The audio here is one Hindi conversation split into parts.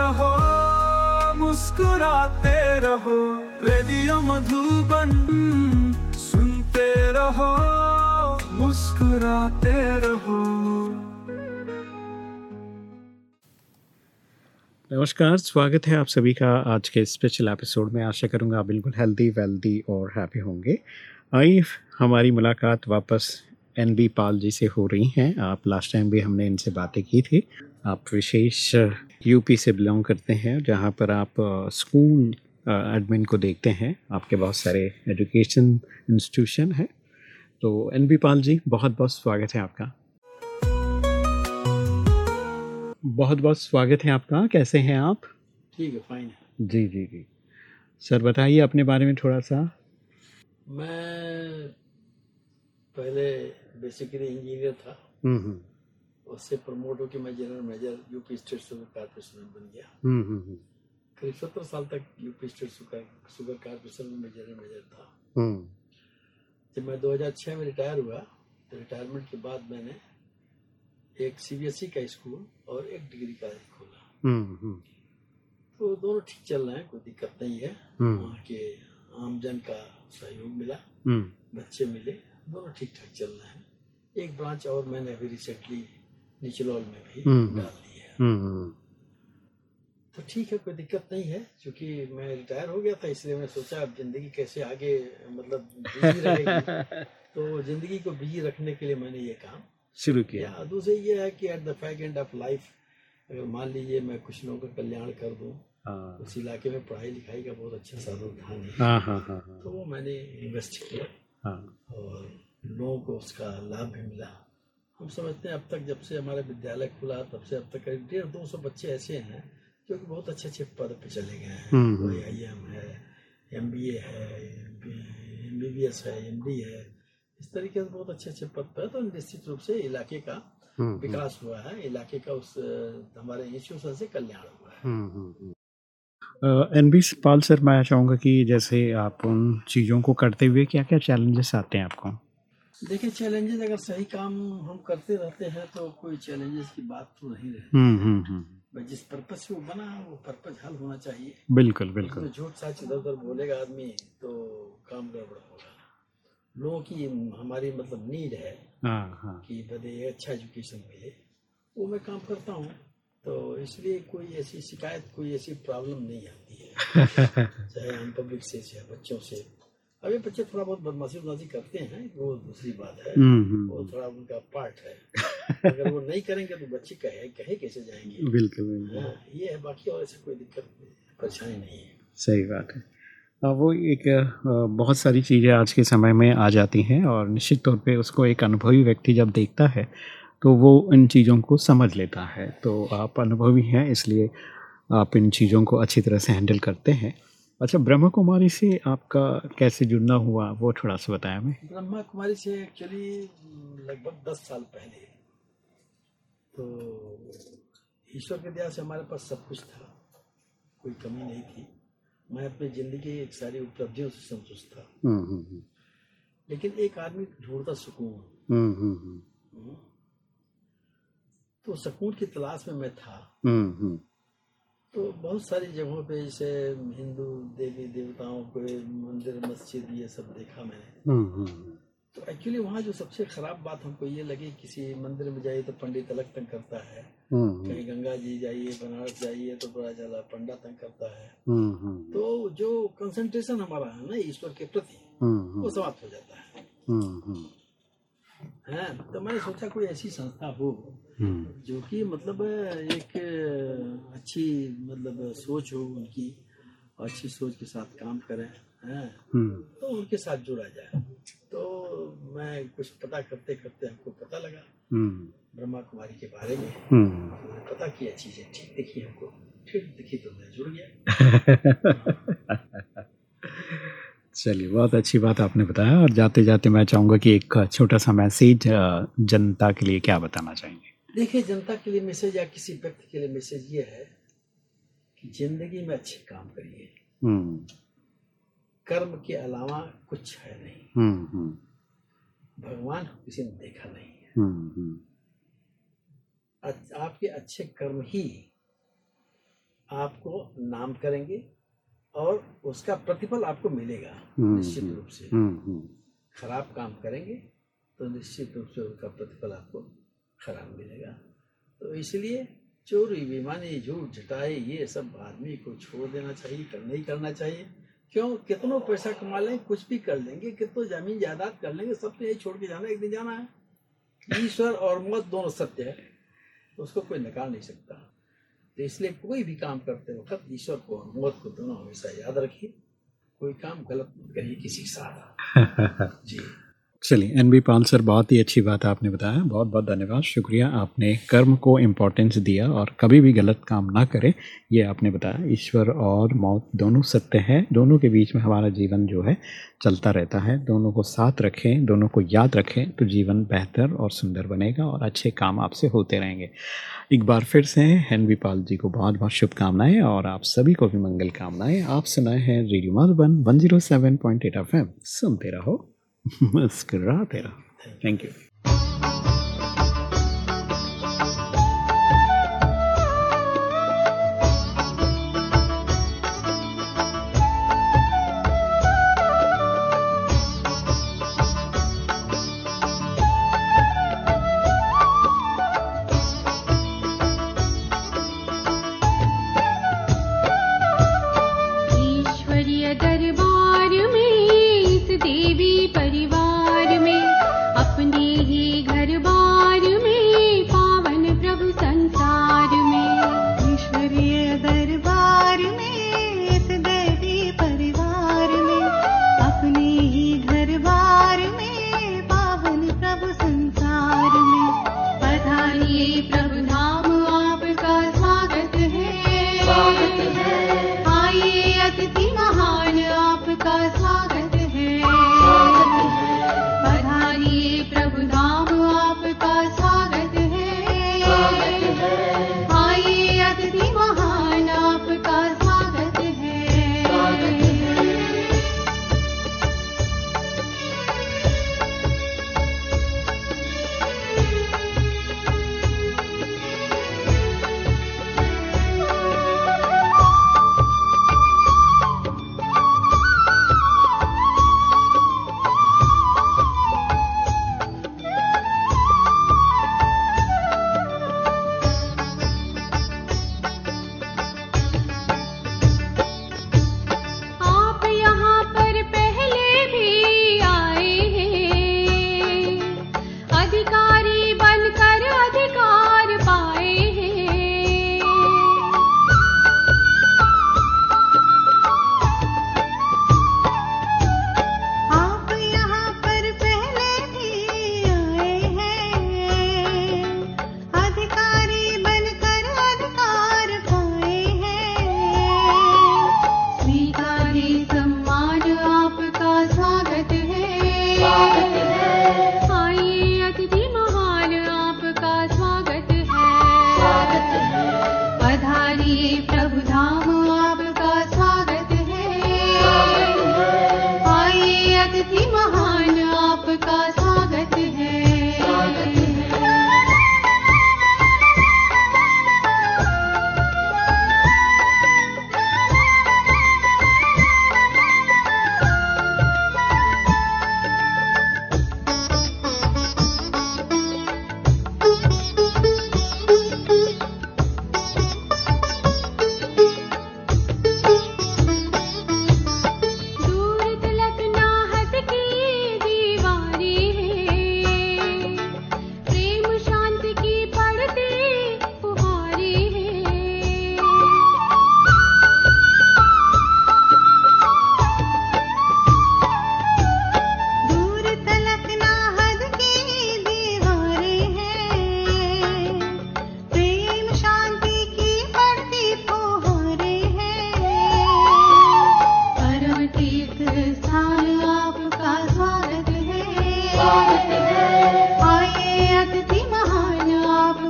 रहो, मुस्कुराते रहो, रेडियो मधुबन सुनते रहो, मुस्कुराते रहो। नमस्कार, स्वागत है आप सभी का आज के स्पेशल एपिसोड में। आशा करूँगा बिल्कुल हेल्दी वेल्दी और हैप्पी होंगे। आई हमारी मुलाकात वापस एन बी पाल जी से हो रही हैं। आप लास्ट टाइम भी हमने इनसे बातें की थी। आप विशेष यूपी से बिलोंग करते हैं जहाँ पर आप स्कूल एडमिन को देखते हैं। आपके बहुत सारे एजुकेशन इंस्टीट्यूशन है। तो एन बी पाल जी बहुत बहुत स्वागत है आपका। बहुत बहुत स्वागत है आपका। कैसे हैं आप? ठीक है फाइन है। जी जी जी। सर बताइए अपने बारे में थोड़ा सा। मैं पहले बेसिकली इंजीनियर था। हम्म हम्म। उससे प्रमोट होकर मैं general manager UP state sugar corporation में बन गया। हम्म हम्म करीब सत्तर साल तक UP state sugar sugar corporation में मैं जनरल मैनेजर था। हम्म। जब मैं 2006 में रिटायर हुआ तो रिटायरमेंट के बाद मैंने एक सीबीएसई का स्कूल और एक डिग्री कॉलेज खोला। हम्म हम्म। तो दोनों ठीक चल रहे हैं कोई दिक्कत नहीं है। हम्म। वहाँ के आमजन का सहयोग मिला हम्म। बच्चे मिले दोनों ठीक ठाक चल रहे हैं। एक ब्रांच और मैंने अभी रिसेंटली निचलौल में भी हम्म। डाल दी है। हम्म तो ठीक है कोई दिक्कत नहीं है क्योंकि मैं रिटायर हो गया था इसलिए मैं सोचा अब ज़िंदगी कैसे आगे मतलब बिज़ी रहेगी। तो ज़िंदगी को बिज़ी रखने के लिए मैंने ये काम शुरू किया। दूसरे ये है कि at the fag end of life अगर मान लीजिए मैं कुछ लोगों का कल्याण कर दूँ हाँ। उस इलाके में पढ़ाई लिखाई का बहुत अच्छा साधन था हाँ हाँ तो वो मैंने इन्वेस्ट किया और लोगों को उसका लाभ भी मिला। हम समझते हैं अब तक जब से हमारा विद्यालय खुला तब से अब तक करीब डेढ़ दो सौ बच्चे ऐसे हैं जो कि बहुत अच्छे अच्छे पद पे चले गए हैं। हम्म, कोई आई एम है एम बी ए है एम बी बी एस है एम डी है। इस तरीके से बहुत अच्छे अच्छे पद पर है तो निश्चित रूप से इलाके का हम्म विकास हुआ है इलाके का उस हमारे इंस्टीट्यूशन से कल्याण हुआ है। हम्म हम्म एन बी पाल सर मैं चाहूँगा कि जैसे आप उन चीज़ों को करते हुए क्या क्या चैलेंजेस आते हैं आपको? देखिए चैलेंजेस अगर सही काम हम करते रहते हैं तो कोई चैलेंजेस की बात तो नहीं रहती। हम्म हम्म हम्म। जिस पर्पज से वो बना वो पर्पज हल होना चाहिए। बिल्कुल उसमें बिल्कुल। झूठ सच इधर उधर बोलेगा आदमी तो काम गड़बड़ होगा। लोगों की हमारी मतलब नीड है हाँ हाँ। कि बदे अच्छा एजुकेशन मिले। वो मैं काम करता हूँ तो इसलिए कोई ऐसी शिकायत कोई ऐसी प्रॉब्लम नहीं आती है। चाहे हम पब्लिक से चाहे बच्चों से। अभी बच्चे थोड़ा बहुत बदमाशी उदमाशी करते हैं वो दूसरी बात है। हम्म हम्म। वो थोड़ा उनका पार्ट है। अगर वो नहीं करेंगे तो बच्चे कहे कहे कैसे जाएँगे? बिल्कुल हाँ, ये है बाकी और ऐसे कोई दिक्कत परेशानी नहीं है। सही बात है। वो एक बहुत सारी चीज़ें आज के समय में आ जाती हैं और निश्चित तौर पे उसको एक अनुभवी व्यक्ति जब देखता है तो वो इन चीज़ों को समझ लेता है। तो आप अनुभवी हैं इसलिए आप इन चीज़ों को अच्छी तरह से हैंडल करते हैं। अच्छा ब्रह्मा कुमारी से आपका कैसे जुड़ना हुआ वो थोड़ा सा बताया हमें। ब्रह्मा कुमारी से एक्चुअली लगभग दस साल पहले। तो ईश्वर के दया से हमारे पास सब कुछ था। कोई कमी नहीं थी। मैं अपनी ज़िंदगी की एक सारी उपलब्धियों से संतुष्ट था। हम्म हम्म हम्म, लेकिन एक आदमी ढूंढता सुकून। हम्म हम्म हम्म, हम्म। तो सुकून की तलाश में मैं था। हम्म हम्म। तो बहुत सारी जगहों पे जैसे हिंदू देवी देवताओं के मंदिर मस्जिद ये सब देखा मैंने। हम्म हम्म तो एक्चुअली वहाँ जो सबसे खराब बात हमको ये लगी किसी मंदिर में जाइए तो पंडित अलग तंग करता है। हम्म कहीं गंगा जी जाइए बनारस जाइए तो पता चला पंडा तंग करता है। हम्म हम्म तो जो कंसंट्रेशन हमारा है ना ईश्वर के प्रति हम्म वो समाप्त हो जाता है। हम्म हम्म। है? तो मैंने सोचा कोई ऐसी संस्था हो हम्म जो कि मतलब एक अच्छी मतलब सोच हो उनकी अच्छी सोच के साथ काम करें हैं। हम्म। तो उनके साथ जुड़ा जाए। तो मैं कुछ पता करते करते हमको पता लगा हम्म। ब्रह्मा कुमारी के बारे में। हम्म। पता किया चीज़ें ठीक देखी हमको। फिर दिखी तो मैं जुड़ गया। चलिए बहुत अच्छी बात आपने बताया। और जाते जाते मैं चाहूँगा कि एक छोटा सा मैसेज जनता के लिए क्या बताना चाहेंगे? देखिए जनता के लिए मैसेज या किसी व्यक्ति के लिए मैसेज ये है कि ज़िंदगी में अच्छे काम करिए। हम्म। कर्म के अलावा कुछ है नहीं। हम्म हम्म। भगवान को किसी ने देखा नहीं है। आपके अच्छे कर्म ही आपको नाम करेंगे और उसका प्रतिफल आपको मिलेगा निश्चित रूप से। खराब काम करेंगे तो निश्चित रूप से उसका प्रतिफल आपको खराब मिलेगा। तो इसलिए चोरी बेमानी झूठ झटाई ये सब आदमी को छोड़ देना चाहिए करना नहीं करना चाहिए। क्यों? कितनों पैसा कमा लेंगे कुछ भी कर लेंगे कितनों ज़मीन जायदाद कर लेंगे सब तो यही छोड़ के जाना एक दिन जाना है। ईश्वर और मौत दोनों सत्य है उसको कोई नकार नहीं सकता। तो इसलिए कोई भी काम करते वक्त ईश्वर को और मौत को दोनों हमेशा याद रखिए। कोई काम गलत मत करिए किसी के साथ। जी। चलिए एन बी पाल सर बहुत ही अच्छी बात आपने बताया। बहुत बहुत धन्यवाद। शुक्रिया आपने कर्म को इम्पोर्टेंस दिया और कभी भी गलत काम ना करें, ये आपने बताया। ईश्वर और मौत दोनों सत्य है। दोनों के बीच में हमारा जीवन जो है, चलता रहता है। दोनों को साथ रखें, दोनों को याद रखें तो जीवन बेहतर और सुंदर बनेगा और अच्छे काम आपसे होते रहेंगे। एक बार फिर से बी पाल जी को बहुत बहुत शुभकामनाएँ और आप सभी को भी मंगल कामनाएँ। आप सुनाए हैं radio Madhuban one zero seven point eight सुनते रहो। मुस्कुराते रहो थैंक यू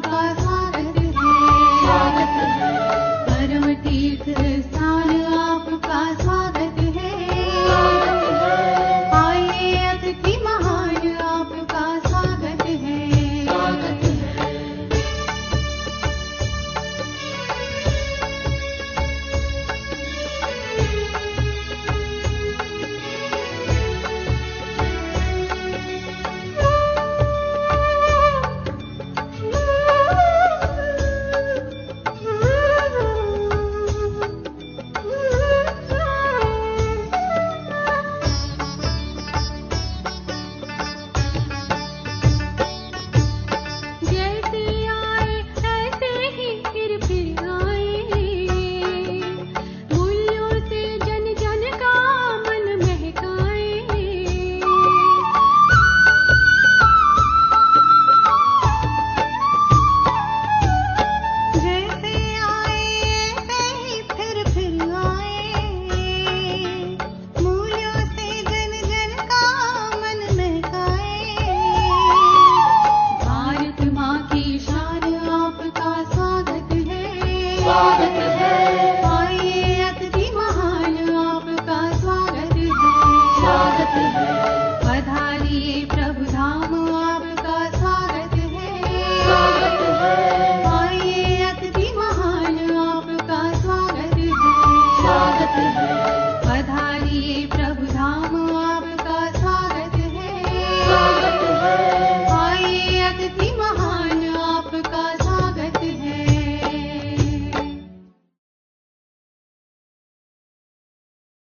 आपका